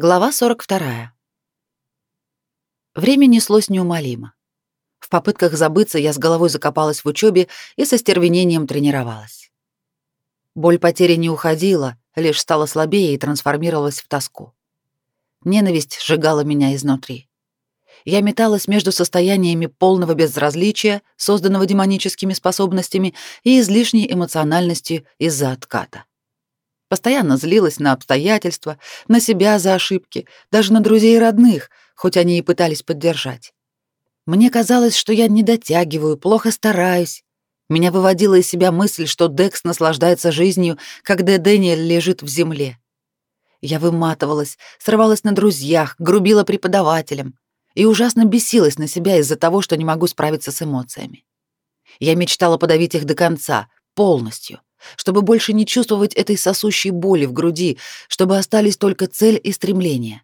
Глава 42. Время неслось неумолимо. В попытках забыться я с головой закопалась в учебе и со стервенением тренировалась. Боль потери не уходила, лишь стала слабее и трансформировалась в тоску. Ненависть сжигала меня изнутри. Я металась между состояниями полного безразличия, созданного демоническими способностями, и излишней эмоциональностью из-за отката. Постоянно злилась на обстоятельства, на себя за ошибки, даже на друзей и родных, хоть они и пытались поддержать. Мне казалось, что я не дотягиваю, плохо стараюсь. Меня выводила из себя мысль, что Декс наслаждается жизнью, когда Дэниэль лежит в земле. Я выматывалась, срывалась на друзьях, грубила преподавателям и ужасно бесилась на себя из-за того, что не могу справиться с эмоциями. Я мечтала подавить их до конца, полностью, чтобы больше не чувствовать этой сосущей боли в груди, чтобы остались только цель и стремление.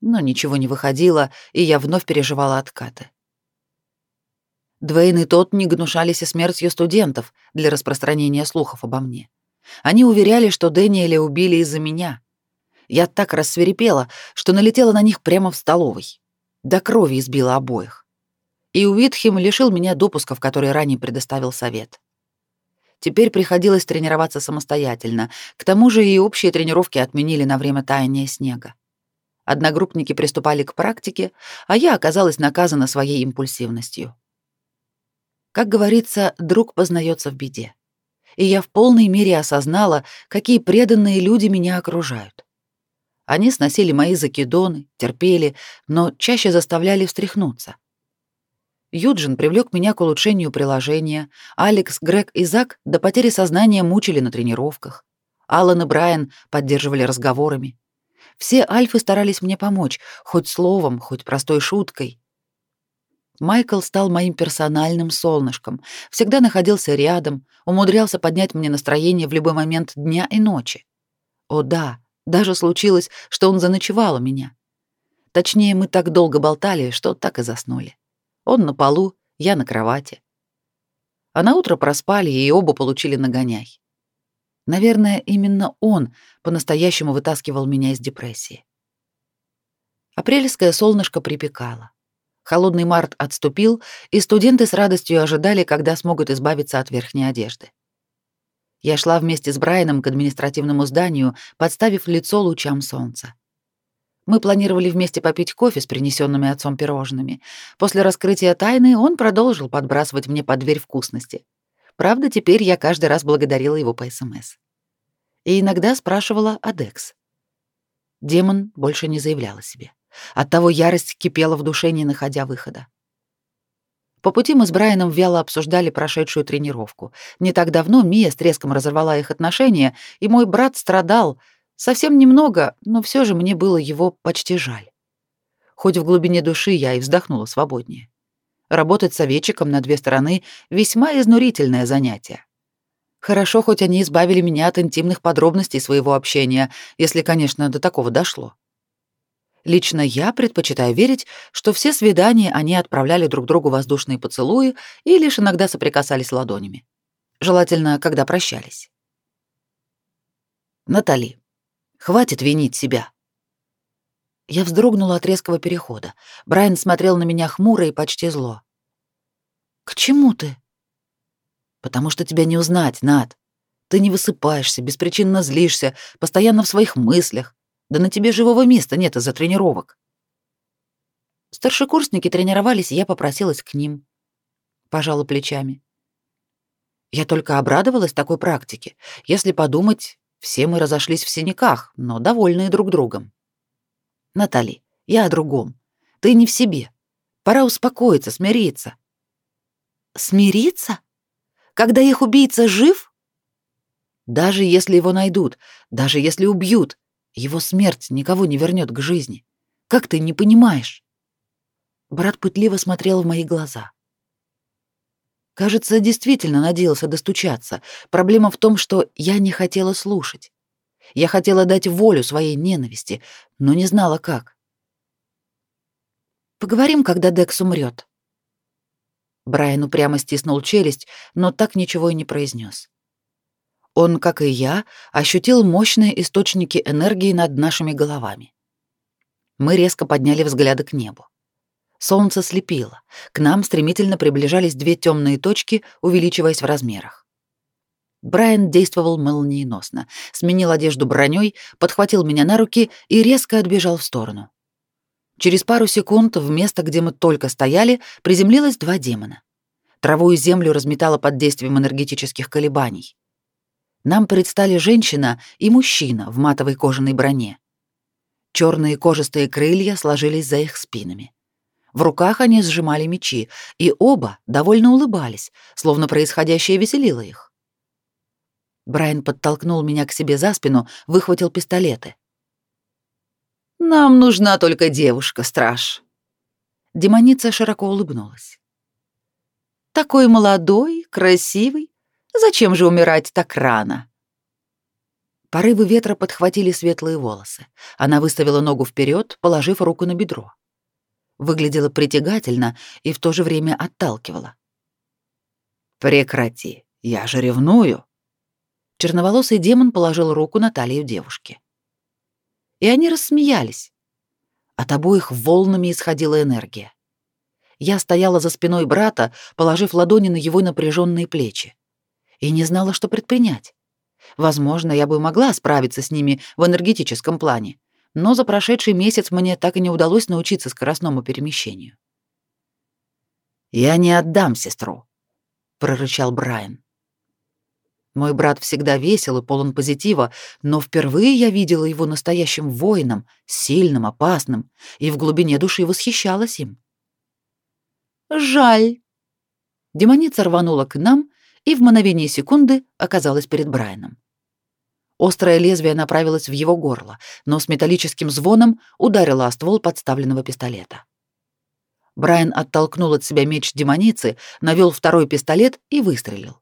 Но ничего не выходило, и я вновь переживала откаты. Двейн и тот не гнушались и смертью студентов для распространения слухов обо мне. Они уверяли, что Дэниеля убили из-за меня. Я так рассверепела, что налетела на них прямо в столовой. До крови избила обоих. И Уитхем лишил меня допуска, в который ранее предоставил совет. Теперь приходилось тренироваться самостоятельно. К тому же и общие тренировки отменили на время таяния снега. Одногруппники приступали к практике, а я оказалась наказана своей импульсивностью. Как говорится, друг познается в беде. И я в полной мере осознала, какие преданные люди меня окружают. Они сносили мои закидоны, терпели, но чаще заставляли встряхнуться. Юджин привлек меня к улучшению приложения. Алекс, Грег и Зак до потери сознания мучили на тренировках. Аллан и Брайан поддерживали разговорами. Все альфы старались мне помочь, хоть словом, хоть простой шуткой. Майкл стал моим персональным солнышком, всегда находился рядом, умудрялся поднять мне настроение в любой момент дня и ночи. О да, даже случилось, что он заночевал у меня. Точнее, мы так долго болтали, что так и заснули. Он на полу, я на кровати. А на утро проспали и оба получили нагоняй. Наверное, именно он по-настоящему вытаскивал меня из депрессии. Апрельское солнышко припекало. Холодный март отступил, и студенты с радостью ожидали, когда смогут избавиться от верхней одежды. Я шла вместе с Брайаном к административному зданию, подставив лицо лучам солнца. Мы планировали вместе попить кофе с принесенными отцом пирожными. После раскрытия тайны он продолжил подбрасывать мне под дверь вкусности. Правда, теперь я каждый раз благодарила его по СМС. И иногда спрашивала о Декс. Демон больше не заявлял о себе. Оттого ярость кипела в душе, не находя выхода. По пути мы с Брайаном вяло обсуждали прошедшую тренировку. Не так давно Мия с треском разорвала их отношения, и мой брат страдал — Совсем немного, но все же мне было его почти жаль. Хоть в глубине души я и вздохнула свободнее. Работать советчиком на две стороны — весьма изнурительное занятие. Хорошо, хоть они избавили меня от интимных подробностей своего общения, если, конечно, до такого дошло. Лично я предпочитаю верить, что все свидания они отправляли друг другу воздушные поцелуи и лишь иногда соприкасались ладонями. Желательно, когда прощались. Натали. Хватит винить себя. Я вздрогнула от резкого перехода. Брайан смотрел на меня хмуро и почти зло. «К чему ты?» «Потому что тебя не узнать, Над. Ты не высыпаешься, беспричинно злишься, постоянно в своих мыслях. Да на тебе живого места нет из-за тренировок». Старшекурсники тренировались, и я попросилась к ним. Пожала плечами. Я только обрадовалась такой практике. Если подумать, все мы разошлись в синяках, но довольные друг другом. Натали, я о другом. Ты не в себе. Пора успокоиться, смириться. Смириться? Когда их убийца жив? Даже если его найдут, даже если убьют, его смерть никого не вернет к жизни. Как ты не понимаешь? Брат пытливо смотрел в мои глаза. Кажется, действительно надеялся достучаться. Проблема в том, что я не хотела слушать. Я хотела дать волю своей ненависти, но не знала как. Поговорим, когда Декс умрет. Брайан упрямо стиснул челюсть, но так ничего и не произнес. Он, как и я, ощутил мощные источники энергии над нашими головами. Мы резко подняли взгляды к небу. Солнце слепило. К нам стремительно приближались две темные точки, увеличиваясь в размерах. Брайан действовал молниеносно, сменил одежду броней, подхватил меня на руки и резко отбежал в сторону. Через пару секунд в место, где мы только стояли, приземлилось два демона. Траву и землю разметало под действием энергетических колебаний. Нам предстали женщина и мужчина в матовой кожаной броне. Черные кожистые крылья сложились за их спинами. В руках они сжимали мечи, и оба довольно улыбались, словно происходящее веселило их. Брайан подтолкнул меня к себе за спину, выхватил пистолеты. «Нам нужна только девушка, страж». Демоница широко улыбнулась. «Такой молодой, красивый. Зачем же умирать так рано?» Порывы ветра подхватили светлые волосы. Она выставила ногу вперед, положив руку на бедро. Выглядела притягательно и в то же время отталкивала. «Прекрати, я же ревную!» Черноволосый демон положил руку на талию девушки. И они рассмеялись. От обоих волнами исходила энергия. Я стояла за спиной брата, положив ладони на его напряженные плечи, и не знала, что предпринять. Возможно, я бы могла справиться с ними в энергетическом плане, но за прошедший месяц мне так и не удалось научиться скоростному перемещению. «Я не отдам сестру», — прорычал Брайан. Мой брат всегда весел и полон позитива, но впервые я видела его настоящим воином, сильным, опасным, и в глубине души восхищалась им. «Жаль». Демоница рванула к нам и в мгновение секунды оказалась перед Брайаном. Острое лезвие направилось в его горло, но с металлическим звоном ударило о ствол подставленного пистолета. Брайан оттолкнул от себя меч демоницы, навел второй пистолет и выстрелил.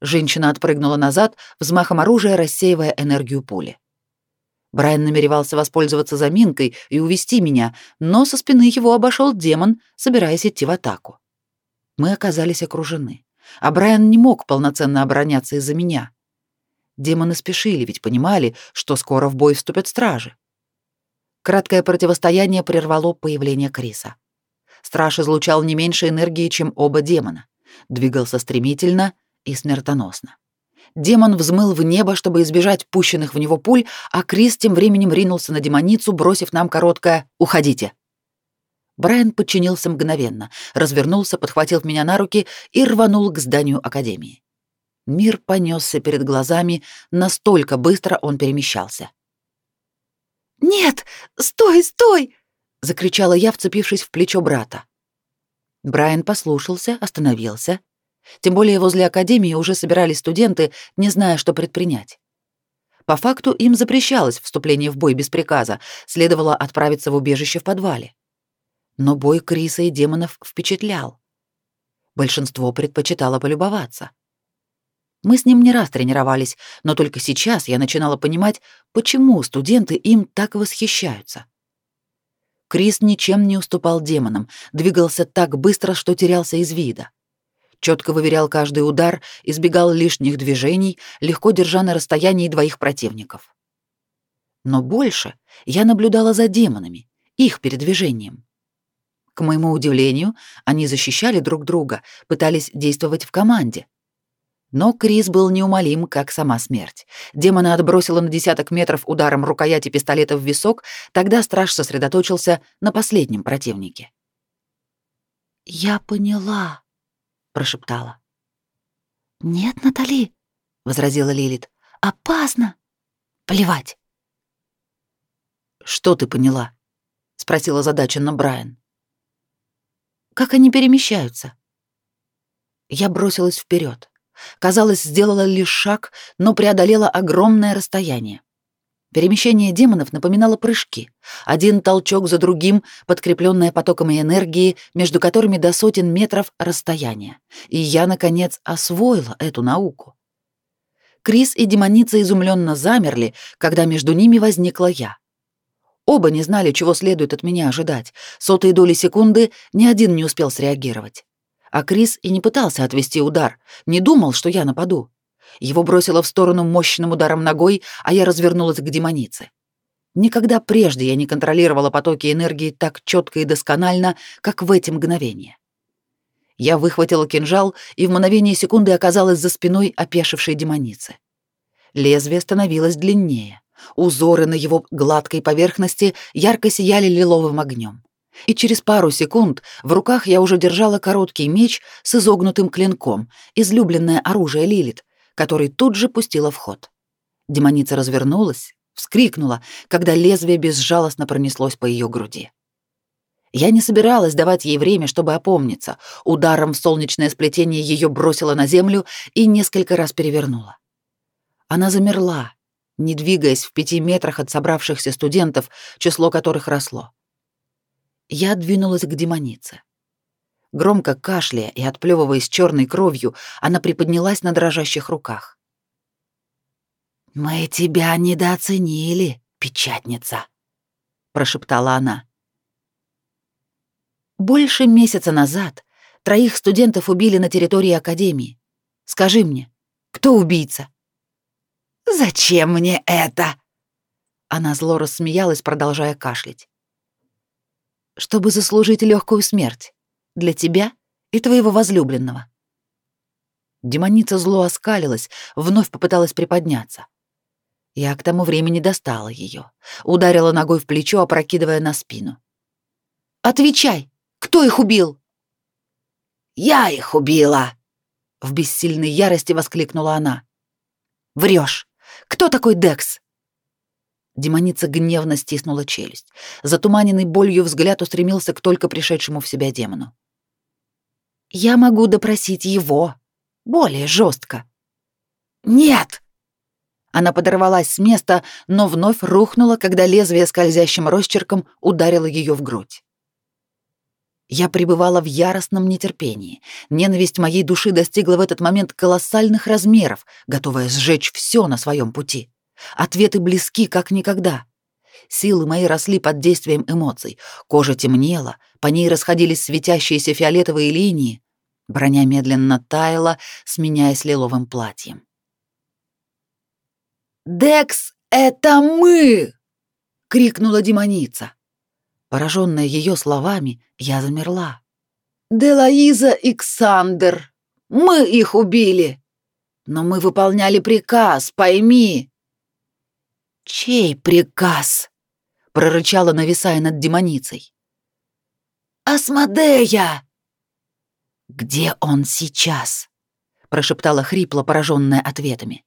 Женщина отпрыгнула назад, взмахом оружия рассеивая энергию пули. Брайан намеревался воспользоваться заминкой и увести меня, но со спины его обошел демон, собираясь идти в атаку. Мы оказались окружены, а Брайан не мог полноценно обороняться из-за меня. Демоны спешили, ведь понимали, что скоро в бой вступят стражи. Краткое противостояние прервало появление Криса. Страж излучал не меньше энергии, чем оба демона. Двигался стремительно и смертоносно. Демон взмыл в небо, чтобы избежать пущенных в него пуль, а Крис тем временем ринулся на демоницу, бросив нам короткое «Уходите!». Брайан подчинился мгновенно, развернулся, подхватил меня на руки и рванул к зданию Академии. Мир понесся перед глазами, настолько быстро он перемещался. «Нет! Стой, стой!» — закричала я, вцепившись в плечо брата. Брайан послушался, остановился. Тем более возле академии уже собирались студенты, не зная, что предпринять. По факту им запрещалось вступление в бой без приказа, следовало отправиться в убежище в подвале. Но бой Криса и демонов впечатлял. Большинство предпочитало полюбоваться. Мы с ним не раз тренировались, но только сейчас я начинала понимать, почему студенты им так восхищаются. Крис ничем не уступал демонам, двигался так быстро, что терялся из вида. Четко выверял каждый удар, избегал лишних движений, легко держа на расстоянии двоих противников. Но больше я наблюдала за демонами, их передвижением. К моему удивлению, они защищали друг друга, пытались действовать в команде — но Крис был неумолим, как сама смерть. Демона отбросило на десяток метров ударом рукояти пистолета в висок, тогда страж сосредоточился на последнем противнике. «Я поняла», — прошептала. «Нет, Натали», — возразила Лилит. «Опасно! Плевать!» «Что ты поняла?» — спросила задаченно Брайан. «Как они перемещаются?» Я бросилась вперед. Казалось, сделала лишь шаг, но преодолела огромное расстояние. Перемещение демонов напоминало прыжки. Один толчок за другим, подкрепленное потоком энергии, между которыми до сотен метров расстояние. И я, наконец, освоила эту науку. Крис и демоница изумленно замерли, когда между ними возникла я. Оба не знали, чего следует от меня ожидать. Сотые доли секунды ни один не успел среагировать. А Крис и не пытался отвести удар, не думал, что я нападу. Его бросило в сторону мощным ударом ногой, а я развернулась к демонице. Никогда прежде я не контролировала потоки энергии так четко и досконально, как в эти мгновения. Я выхватила кинжал и в мгновение секунды оказалась за спиной опешившей демоницы. Лезвие становилось длиннее. Узоры на его гладкой поверхности ярко сияли лиловым огнем. И через пару секунд в руках я уже держала короткий меч с изогнутым клинком, излюбленное оружие Лилит, который тут же пустила в ход. Демоница развернулась, вскрикнула, когда лезвие безжалостно пронеслось по ее груди. Я не собиралась давать ей время, чтобы опомниться. Ударом в солнечное сплетение ее бросила на землю и несколько раз перевернула. Она замерла, не двигаясь в пяти метрах от собравшихся студентов, число которых росло. Я двинулась к демонице. Громко кашляя и отплевываясь черной кровью, она приподнялась на дрожащих руках. «Мы тебя недооценили, печатница», — прошептала она. «Больше месяца назад троих студентов убили на территории Академии. Скажи мне, кто убийца?» «Зачем мне это?» Она зло рассмеялась, продолжая кашлять. «Чтобы заслужить легкую смерть. Для тебя и твоего возлюбленного». Демоница зло оскалилась, вновь попыталась приподняться. Я к тому времени достала ее, ударила ногой в плечо, опрокидывая на спину. «Отвечай! Кто их убил?» «Я их убила!» — в бессильной ярости воскликнула она. «Врешь! Кто такой Декс?» Демоница гневно стиснула челюсть. Затуманенный болью взгляд устремился к только пришедшему в себя демону. «Я могу допросить его. Более жестко. «Нет!» Она подорвалась с места, но вновь рухнула, когда лезвие скользящим росчерком ударило ее в грудь. Я пребывала в яростном нетерпении. Ненависть моей души достигла в этот момент колоссальных размеров, готовая сжечь все на своем пути. Ответы близки, как никогда. Силы мои росли под действием эмоций. Кожа темнела, по ней расходились светящиеся фиолетовые линии. Броня медленно таяла, сменяясь лиловым платьем. «Декс, это мы!» — крикнула демоница. Пораженная ее словами, я замерла. «Делаиза и Ксандер! Мы их убили! Но мы выполняли приказ, пойми!» «Чей приказ?» — прорычала, нависая над демоницей. «Асмодея!» «Где он сейчас?» — прошептала хрипло, пораженная ответами.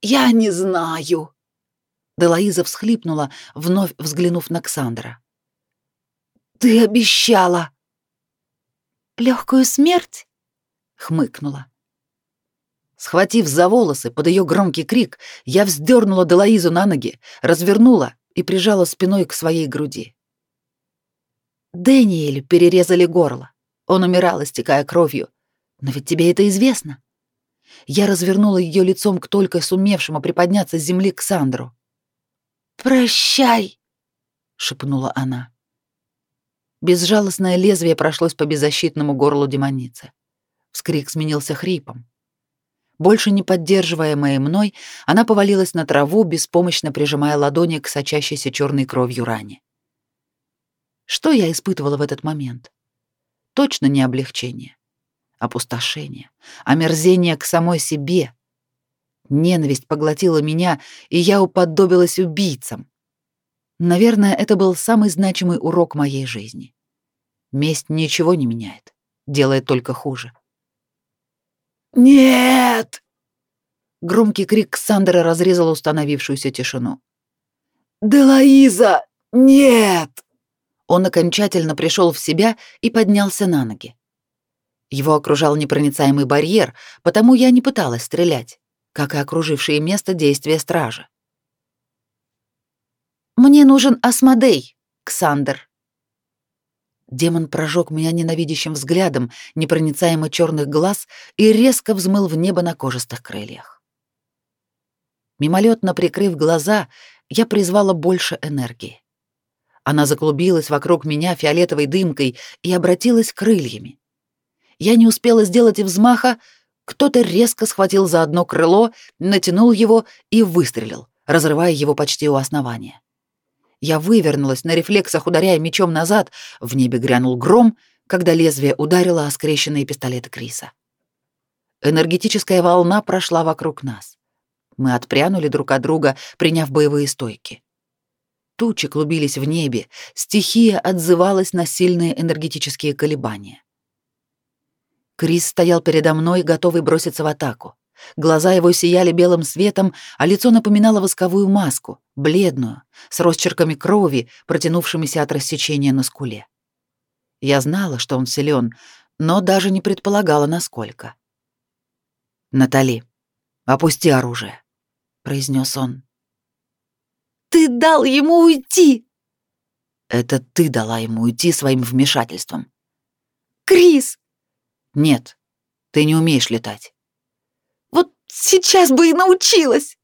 «Я не знаю». Делаиза всхлипнула, вновь взглянув на Ксандра. «Ты обещала!» «Легкую смерть?» — хмыкнула. Схватив за волосы под ее громкий крик, я вздернула Делаизу на ноги, развернула и прижала спиной к своей груди. Дэниэлю перерезали горло. Он умирал, истекая кровью. Но ведь тебе это известно. Я развернула ее лицом к только сумевшему приподняться с земли к Сандру. «Прощай!» — шепнула она. Безжалостное лезвие прошлось по беззащитному горлу демоницы. Вскрик сменился хрипом. Больше не поддерживаемая мной, она повалилась на траву, беспомощно прижимая ладони к сочащейся черной кровью ране. Что я испытывала в этот момент? Точно не облегчение опустошение, омерзение к самой себе. Ненависть поглотила меня, и я уподобилась убийцам. Наверное, это был самый значимый урок моей жизни. Месть ничего не меняет, делает только хуже. «Нет!» Громкий крик Сандера разрезал установившуюся тишину. «Делаиза! Нет!» Он окончательно пришел в себя и поднялся на ноги. Его окружал непроницаемый барьер, потому я не пыталась стрелять, как и окружившие место действия стражи. «Мне нужен Асмодей, Ксандер». Демон прожег меня ненавидящим взглядом непроницаемо черных глаз и резко взмыл в небо на кожистых крыльях. Мимолетно прикрыв глаза, я призвала больше энергии. Она заклубилась вокруг меня фиолетовой дымкой и обратилась крыльями. Я не успела сделать и взмаха, кто-то резко схватил за одно крыло, натянул его и выстрелил, разрывая его почти у основания. Я вывернулась на рефлексах, ударяя мечом назад, в небе грянул гром, когда лезвие ударило о скрещенные пистолеты Криса. Энергетическая волна прошла вокруг нас. Мы отпрянули друг от друга, приняв боевые стойки. Тучи клубились в небе, стихия отзывалась на сильные энергетические колебания. Крис стоял передо мной, готовый броситься в атаку. Глаза его сияли белым светом, а лицо напоминало восковую маску, бледную, с росчерками крови, протянувшимися от рассечения на скуле. Я знала, что он силен, но даже не предполагала, насколько. «Натали, опусти оружие», — произнес он. «Ты дал ему уйти!» «Это ты дала ему уйти своим вмешательством». «Крис!» «Нет, ты не умеешь летать». Сейчас бы и научилась.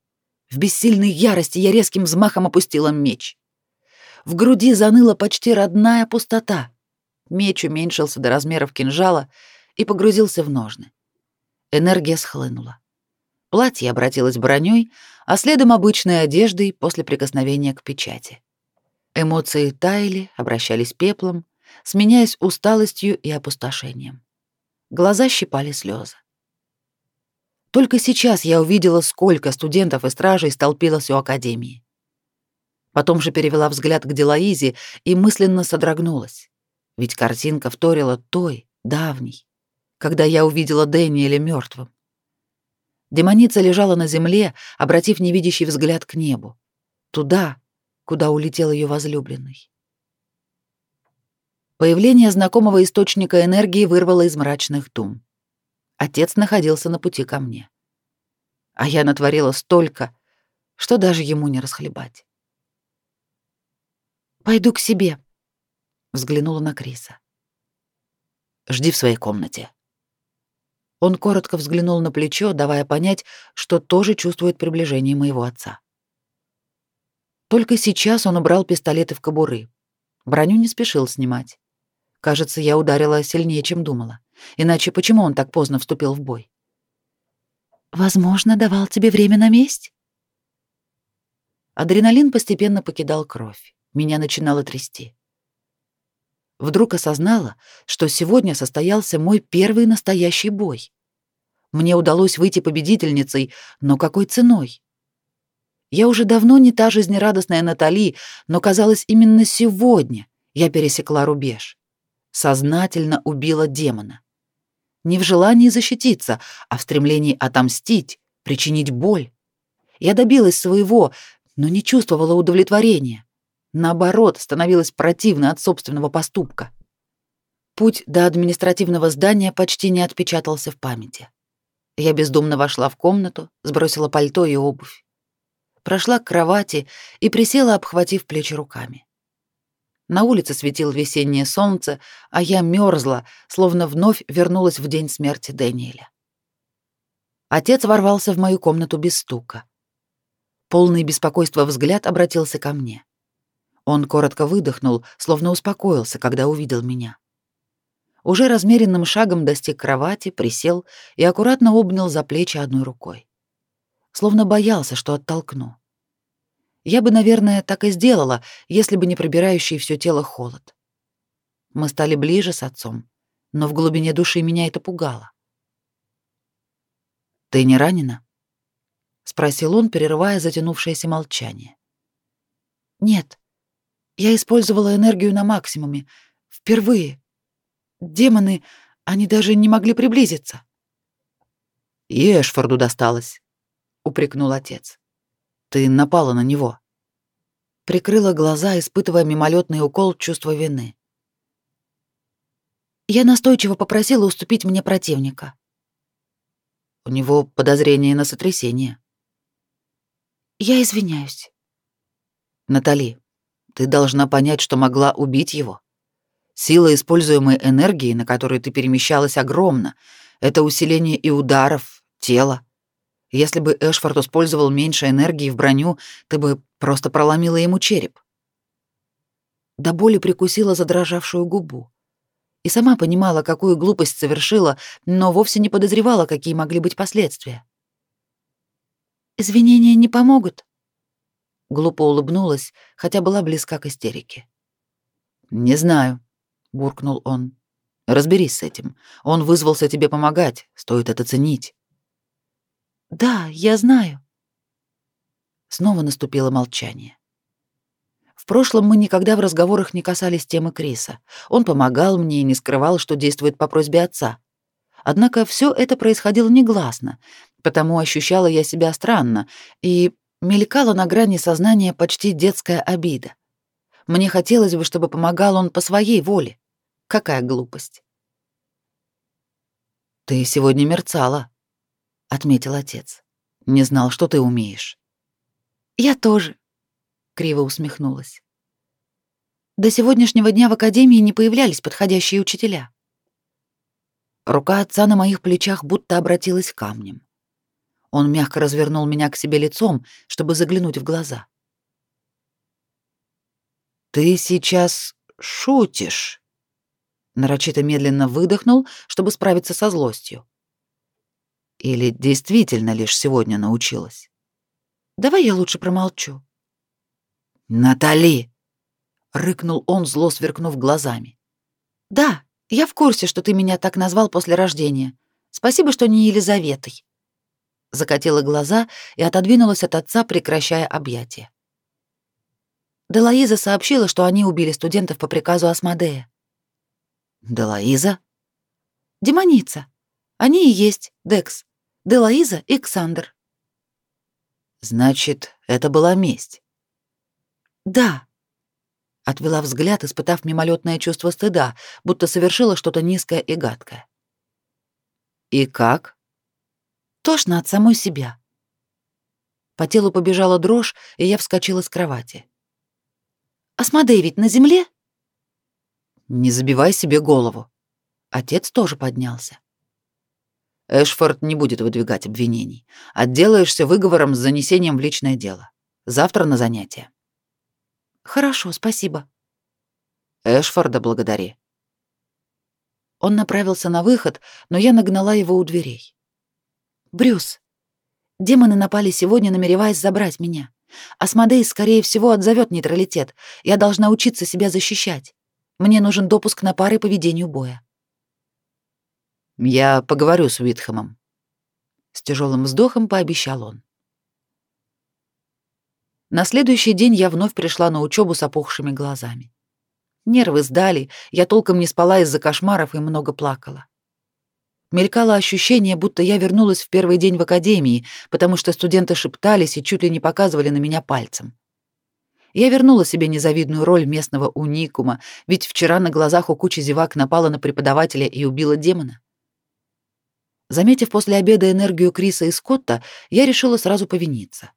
В бессильной ярости я резким взмахом опустила меч. В груди заныла почти родная пустота. Меч уменьшился до размеров кинжала и погрузился в ножны. Энергия схлынула. Платье обратилось броней, а следом обычной одеждой после прикосновения к печати. Эмоции таяли, обращались пеплом, сменяясь усталостью и опустошением. Глаза щипали слезы. Только сейчас я увидела, сколько студентов и стражей столпилось у академии. Потом же перевела взгляд к Делаизе и мысленно содрогнулась. Ведь картинка вторила той, давней, когда я увидела Дэниеля мертвым. Демоница лежала на земле, обратив невидящий взгляд к небу. Туда, куда улетел ее возлюбленный. Появление знакомого источника энергии вырвало из мрачных дум. Отец находился на пути ко мне. А я натворила столько, что даже ему не расхлебать. «Пойду к себе», — взглянула на Криса. «Жди в своей комнате». Он коротко взглянул на плечо, давая понять, что тоже чувствует приближение моего отца. Только сейчас он убрал пистолеты в кобуры. Броню не спешил снимать. Кажется, я ударила сильнее, чем думала. Иначе почему он так поздно вступил в бой? Возможно, давал тебе время на месть? Адреналин постепенно покидал кровь. Меня начинало трясти. Вдруг осознала, что сегодня состоялся мой первый настоящий бой. Мне удалось выйти победительницей, но какой ценой? Я уже давно не та жизнерадостная Натали, но казалось, именно сегодня я пересекла рубеж. Сознательно убила демона не в желании защититься, а в стремлении отомстить, причинить боль. Я добилась своего, но не чувствовала удовлетворения. Наоборот, становилась противно от собственного поступка. Путь до административного здания почти не отпечатался в памяти. Я бездумно вошла в комнату, сбросила пальто и обувь. Прошла к кровати и присела, обхватив плечи руками. На улице светило весеннее солнце, а я мерзла, словно вновь вернулась в день смерти Дэниеля. Отец ворвался в мою комнату без стука. Полный беспокойства взгляд обратился ко мне. Он коротко выдохнул, словно успокоился, когда увидел меня. Уже размеренным шагом достиг кровати, присел и аккуратно обнял за плечи одной рукой. Словно боялся, что оттолкну. Я бы, наверное, так и сделала, если бы не пробирающий все тело холод. Мы стали ближе с отцом, но в глубине души меня это пугало. «Ты не ранена?» — спросил он, перерывая затянувшееся молчание. «Нет. Я использовала энергию на максимуме. Впервые. Демоны, они даже не могли приблизиться». «И Эшфорду досталось», — упрекнул отец. Ты напала на него. Прикрыла глаза, испытывая мимолетный укол чувства вины. Я настойчиво попросила уступить мне противника. У него подозрение на сотрясение. Я извиняюсь. Натали, ты должна понять, что могла убить его. Сила используемой энергии, на которую ты перемещалась, огромна. Это усиление и ударов, тела. Если бы Эшфорд использовал меньше энергии в броню, ты бы просто проломила ему череп. До боли прикусила задрожавшую губу. И сама понимала, какую глупость совершила, но вовсе не подозревала, какие могли быть последствия. «Извинения не помогут?» Глупо улыбнулась, хотя была близка к истерике. «Не знаю», — буркнул он. «Разберись с этим. Он вызвался тебе помогать, стоит это ценить». «Да, я знаю». Снова наступило молчание. В прошлом мы никогда в разговорах не касались темы Криса. Он помогал мне и не скрывал, что действует по просьбе отца. Однако все это происходило негласно, потому ощущала я себя странно и мелькала на грани сознания почти детская обида. Мне хотелось бы, чтобы помогал он по своей воле. Какая глупость. «Ты сегодня мерцала», — отметил отец. «Не знал, что ты умеешь». «Я тоже», — криво усмехнулась. До сегодняшнего дня в академии не появлялись подходящие учителя. Рука отца на моих плечах будто обратилась камнем. Он мягко развернул меня к себе лицом, чтобы заглянуть в глаза. «Ты сейчас шутишь?» Нарочито медленно выдохнул, чтобы справиться со злостью. «Или действительно лишь сегодня научилась?» «Давай я лучше промолчу». «Натали!» — рыкнул он, зло сверкнув глазами. «Да, я в курсе, что ты меня так назвал после рождения. Спасибо, что не Елизаветой». Закатила глаза и отодвинулась от отца, прекращая объятия. Делаиза сообщила, что они убили студентов по приказу Асмодея. Делаиза? Демоница. Они и есть Декс. Делаиза и Ксандр. Значит, это была месть. Да. Отвела взгляд, испытав мимолетное чувство стыда, будто совершила что-то низкое и гадкое. И как? Тошно от самой себя. По телу побежала дрожь, и я вскочила с кровати. Асмодей ведь на земле? Не забивай себе голову. Отец тоже поднялся. Эшфорд не будет выдвигать обвинений. Отделаешься выговором с занесением в личное дело. Завтра на занятие. Хорошо, спасибо. Эшфорда благодари. Он направился на выход, но я нагнала его у дверей. Брюс, демоны напали сегодня, намереваясь забрать меня. Асмодей, скорее всего, отзовет нейтралитет. Я должна учиться себя защищать. Мне нужен допуск на пары по ведению боя. Я поговорю с Уитхэмом. С тяжелым вздохом пообещал он. На следующий день я вновь пришла на учебу с опухшими глазами. Нервы сдали, я толком не спала из-за кошмаров и много плакала. Мелькало ощущение, будто я вернулась в первый день в академии, потому что студенты шептались и чуть ли не показывали на меня пальцем. Я вернула себе незавидную роль местного уникума, ведь вчера на глазах у кучи зевак напала на преподавателя и убила демона. Заметив после обеда энергию Криса и Скотта, я решила сразу повиниться.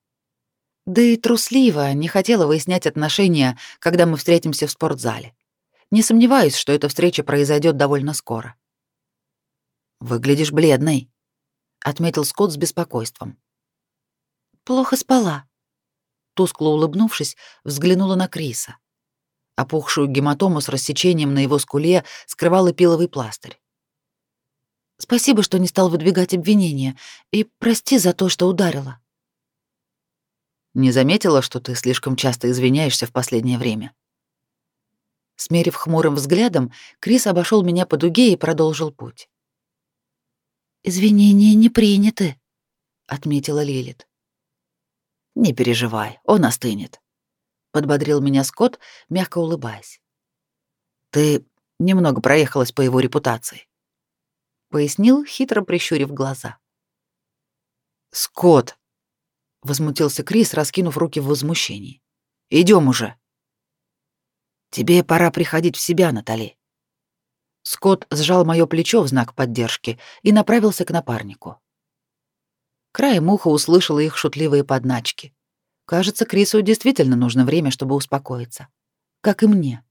Да и трусливо не хотела выяснять отношения, когда мы встретимся в спортзале. Не сомневаюсь, что эта встреча произойдет довольно скоро. Выглядишь бледной, отметил Скотт с беспокойством. Плохо спала. Тускло улыбнувшись, взглянула на Криса. Опухшую гематому с рассечением на его скуле скрывал эпиловый пластырь. Спасибо, что не стал выдвигать обвинения, и прости за то, что ударила. Не заметила, что ты слишком часто извиняешься в последнее время. Смерив хмурым взглядом, Крис обошел меня по дуге и продолжил путь. «Извинения не приняты», — отметила Лилит. «Не переживай, он остынет», — подбодрил меня Скотт, мягко улыбаясь. «Ты немного проехалась по его репутации», — пояснил, хитро прищурив глаза. «Скотт!» — возмутился Крис, раскинув руки в возмущении. Идем уже!» «Тебе пора приходить в себя, Натали», Скотт сжал моё плечо в знак поддержки и направился к напарнику. Краем уха услышала их шутливые подначки. Кажется, Крису действительно нужно время, чтобы успокоиться. Как и мне.